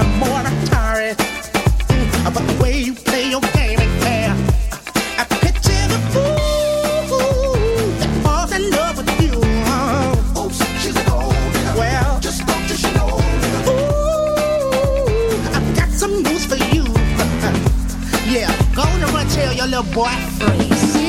I'm more But the way you play your game. I picture the fool that falls in love with you. Oh, she's a gold Well, just don't you know? Ooh, I've got some news for you. Yeah, go on and run tell your little boy free.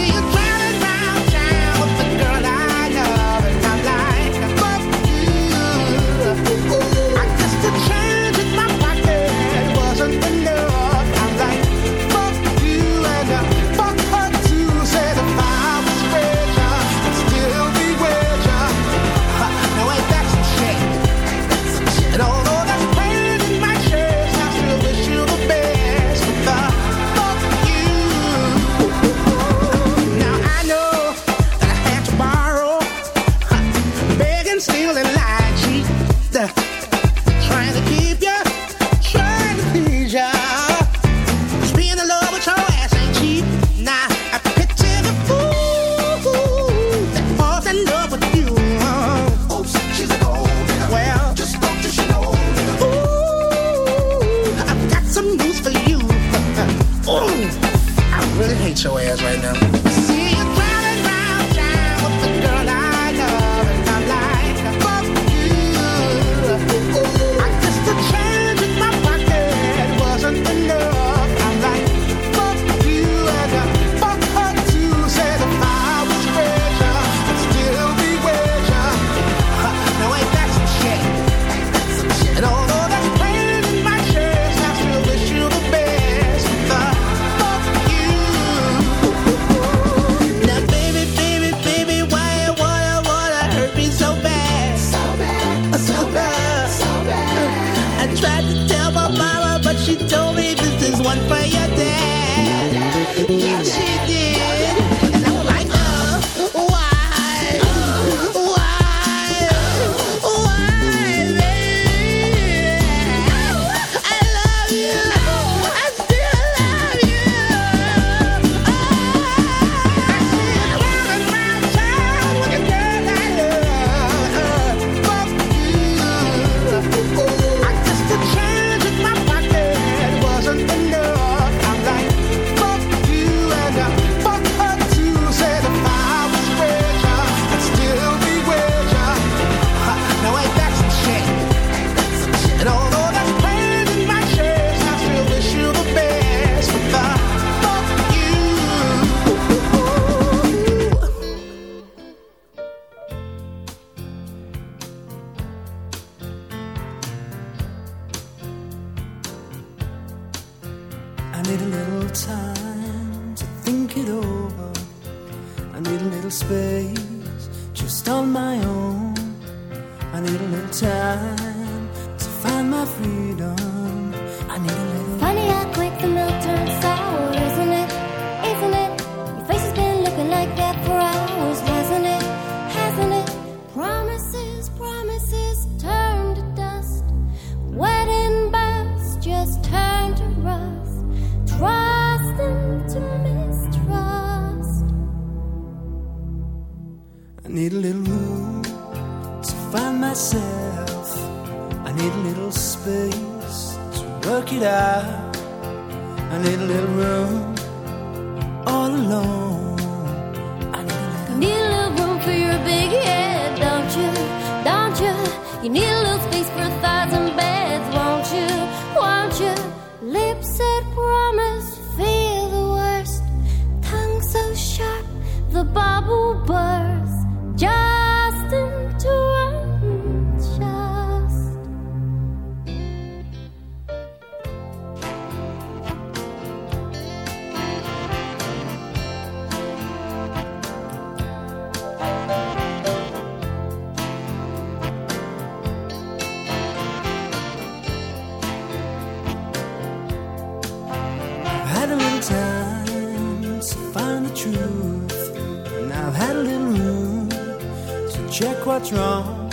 what's wrong.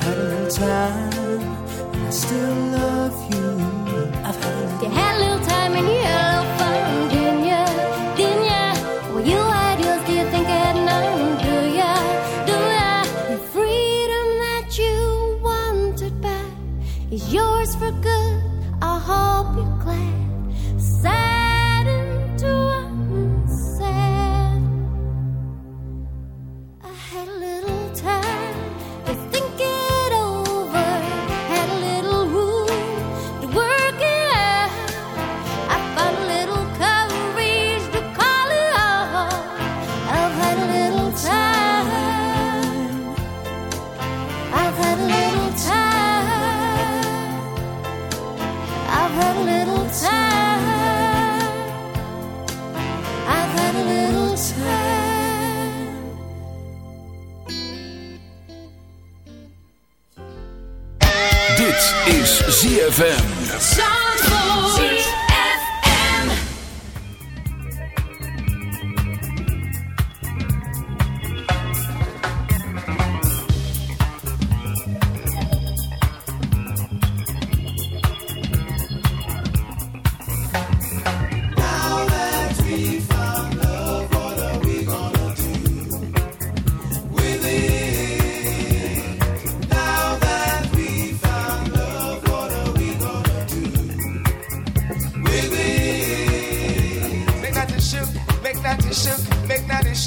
I had a little time.